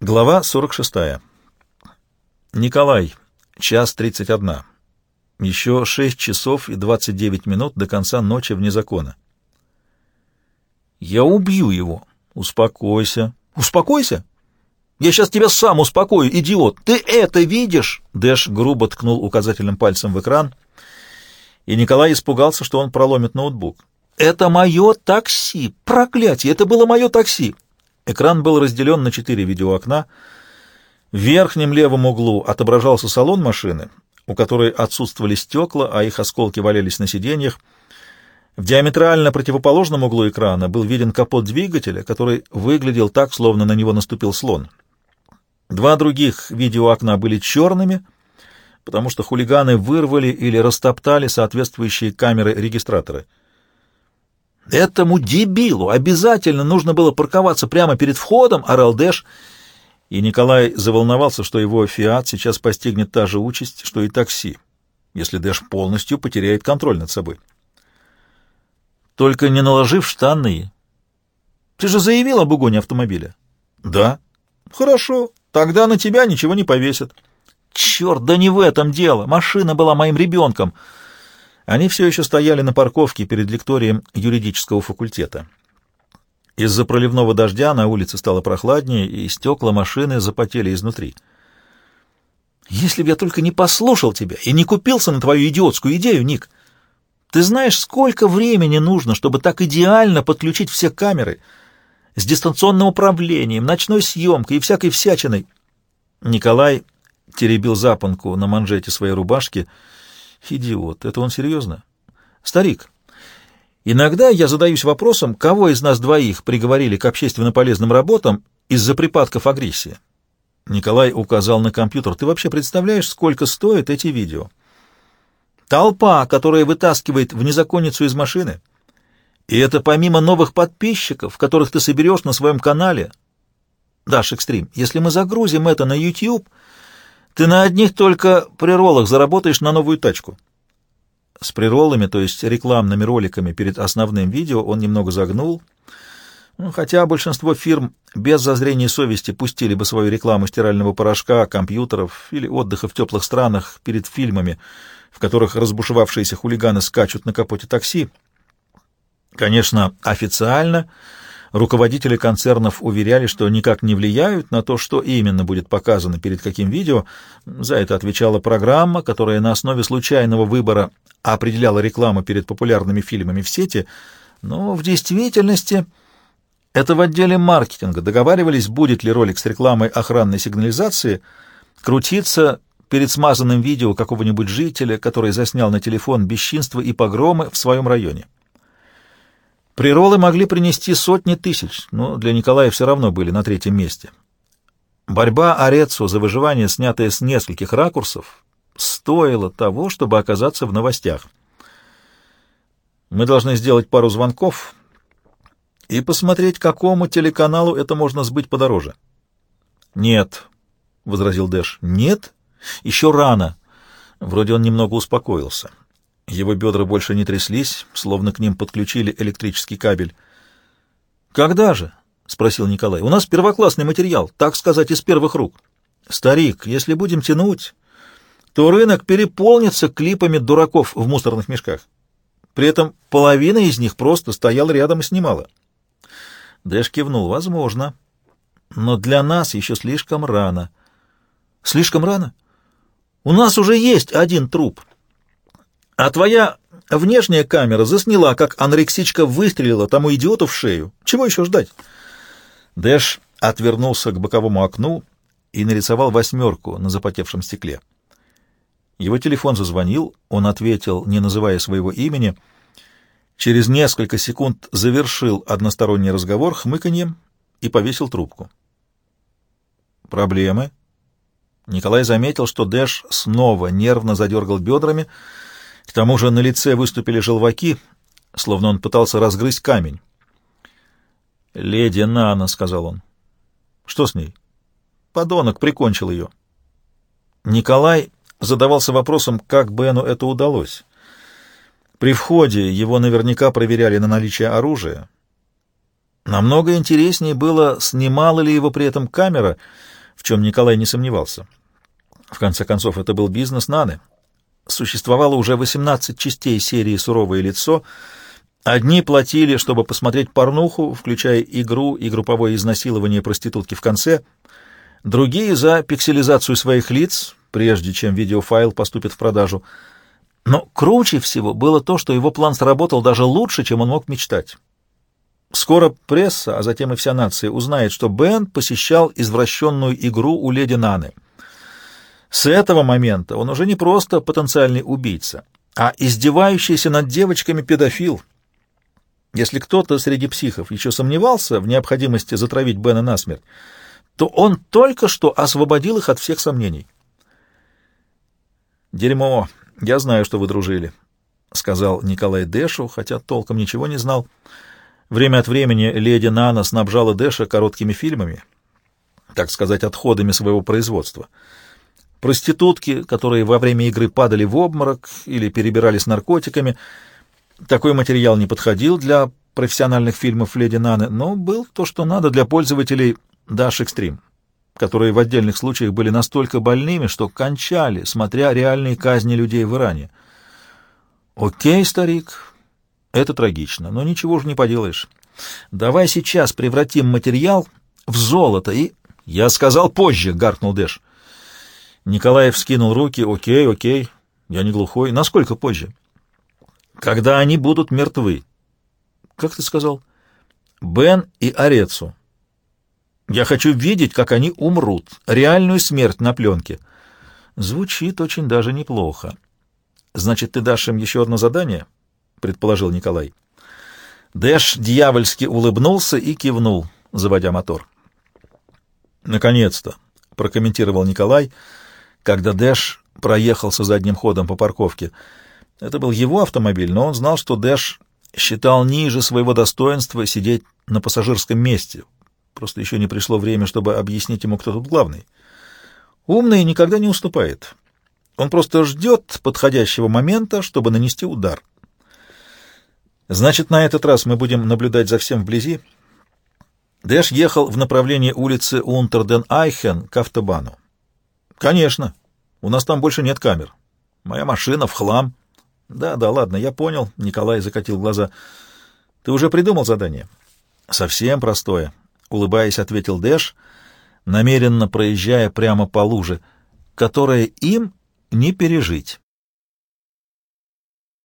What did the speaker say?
Глава 46. Николай. Час 31. Еще 6 часов и 29 минут до конца ночи вне закона. «Я убью его!» «Успокойся!» «Успокойся? Я сейчас тебя сам успокою, идиот! Ты это видишь?» Дэш грубо ткнул указательным пальцем в экран, и Николай испугался, что он проломит ноутбук. «Это мое такси! Проклятие! Это было мое такси!» Экран был разделен на четыре видеоокна. В верхнем левом углу отображался салон машины, у которой отсутствовали стекла, а их осколки валялись на сиденьях. В диаметрально противоположном углу экрана был виден капот двигателя, который выглядел так, словно на него наступил слон. Два других видеоокна были черными, потому что хулиганы вырвали или растоптали соответствующие камеры-регистраторы — Этому дебилу обязательно нужно было парковаться прямо перед входом, орал Дэш, и Николай заволновался, что его «Фиат» сейчас постигнет та же участь, что и такси, если Дэш полностью потеряет контроль над собой. Только не наложив штаны. Ты же заявил об угоне автомобиля? Да. Хорошо, тогда на тебя ничего не повесят. Черт, да не в этом дело. Машина была моим ребенком. Они все еще стояли на парковке перед лекторием юридического факультета. Из-за проливного дождя на улице стало прохладнее, и стекла машины запотели изнутри. «Если бы я только не послушал тебя и не купился на твою идиотскую идею, Ник! Ты знаешь, сколько времени нужно, чтобы так идеально подключить все камеры с дистанционным управлением, ночной съемкой и всякой всячиной?» Николай теребил запонку на манжете своей рубашки — Идиот, это он серьезно? Старик, иногда я задаюсь вопросом, кого из нас двоих приговорили к общественно полезным работам из-за припадков агрессии. Николай указал на компьютер. Ты вообще представляешь, сколько стоят эти видео? Толпа, которая вытаскивает в незаконницу из машины. И это помимо новых подписчиков, которых ты соберешь на своем канале. Даш Экстрим, если мы загрузим это на YouTube, ты на одних только приролах заработаешь на новую тачку. С приролами, то есть рекламными роликами перед основным видео, он немного загнул. Ну, хотя большинство фирм без зазрения совести пустили бы свою рекламу стирального порошка, компьютеров или отдыха в теплых странах перед фильмами, в которых разбушевавшиеся хулиганы скачут на капоте такси. Конечно, официально Руководители концернов уверяли, что никак не влияют на то, что именно будет показано перед каким видео. За это отвечала программа, которая на основе случайного выбора определяла рекламу перед популярными фильмами в сети. Но в действительности это в отделе маркетинга договаривались, будет ли ролик с рекламой охранной сигнализации крутиться перед смазанным видео какого-нибудь жителя, который заснял на телефон бесчинства и погромы в своем районе. Приролы могли принести сотни тысяч, но для Николая все равно были на третьем месте. Борьба Орецу за выживание, снятая с нескольких ракурсов, стоила того, чтобы оказаться в новостях. Мы должны сделать пару звонков и посмотреть, какому телеканалу это можно сбыть подороже. — Нет, — возразил Дэш. — Нет? Еще рано. Вроде он немного успокоился. Его бедра больше не тряслись, словно к ним подключили электрический кабель. «Когда же?» — спросил Николай. «У нас первоклассный материал, так сказать, из первых рук. Старик, если будем тянуть, то рынок переполнится клипами дураков в мусорных мешках. При этом половина из них просто стояла рядом и снимала». Дэш кивнул. «Возможно. Но для нас еще слишком рано». «Слишком рано? У нас уже есть один труп». А твоя внешняя камера засняла, как анорексичка выстрелила тому идиоту в шею. Чего еще ждать? Дэш отвернулся к боковому окну и нарисовал восьмерку на запотевшем стекле. Его телефон зазвонил, он ответил, не называя своего имени. Через несколько секунд завершил односторонний разговор хмыканьем и повесил трубку. «Проблемы?» Николай заметил, что Дэш снова нервно задергал бедрами, к тому же на лице выступили желваки, словно он пытался разгрызть камень. «Леди Нана», — сказал он. «Что с ней?» «Подонок прикончил ее». Николай задавался вопросом, как Бену это удалось. При входе его наверняка проверяли на наличие оружия. Намного интереснее было, снимала ли его при этом камера, в чем Николай не сомневался. В конце концов, это был бизнес Наны. Существовало уже 18 частей серии «Суровое лицо», Одни платили, чтобы посмотреть порнуху, включая игру и групповое изнасилование проститутки в конце, другие — за пикселизацию своих лиц, прежде чем видеофайл поступит в продажу. Но круче всего было то, что его план сработал даже лучше, чем он мог мечтать. Скоро пресса, а затем и вся нация узнает, что Бен посещал извращенную игру у леди Наны. С этого момента он уже не просто потенциальный убийца, а издевающийся над девочками педофил — если кто-то среди психов еще сомневался в необходимости затравить Бена насмерть, то он только что освободил их от всех сомнений. «Дерьмо, я знаю, что вы дружили», — сказал Николай Дэшу, хотя толком ничего не знал. Время от времени леди Нана снабжала Дэша короткими фильмами, так сказать, отходами своего производства. Проститутки, которые во время игры падали в обморок или перебирались наркотиками — такой материал не подходил для профессиональных фильмов Леди Наны, но был то, что надо для пользователей Dash Extreme, которые в отдельных случаях были настолько больными, что кончали, смотря реальные казни людей в Иране. Окей, старик, это трагично, но ничего же не поделаешь. Давай сейчас превратим материал в золото и... Я сказал позже, гаркнул Дэш. Николаев скинул руки. Окей, окей, я не глухой. Насколько позже? когда они будут мертвы. Как ты сказал? Бен и Орецу. Я хочу видеть, как они умрут. Реальную смерть на пленке. Звучит очень даже неплохо. Значит, ты дашь им еще одно задание? Предположил Николай. Дэш дьявольски улыбнулся и кивнул, заводя мотор. «Наконец-то!» — прокомментировал Николай, когда Дэш проехался задним ходом по парковке — это был его автомобиль, но он знал, что Дэш считал ниже своего достоинства сидеть на пассажирском месте. Просто еще не пришло время, чтобы объяснить ему, кто тут главный. Умный никогда не уступает. Он просто ждет подходящего момента, чтобы нанести удар. Значит, на этот раз мы будем наблюдать за всем вблизи. Дэш ехал в направлении улицы Унтерден-Айхен к автобану. Конечно, у нас там больше нет камер. Моя машина в хлам. Да, да, ладно, я понял. Николай закатил глаза. Ты уже придумал задание? Совсем простое, улыбаясь, ответил Дэш, намеренно проезжая прямо по луже, которое им не пережить.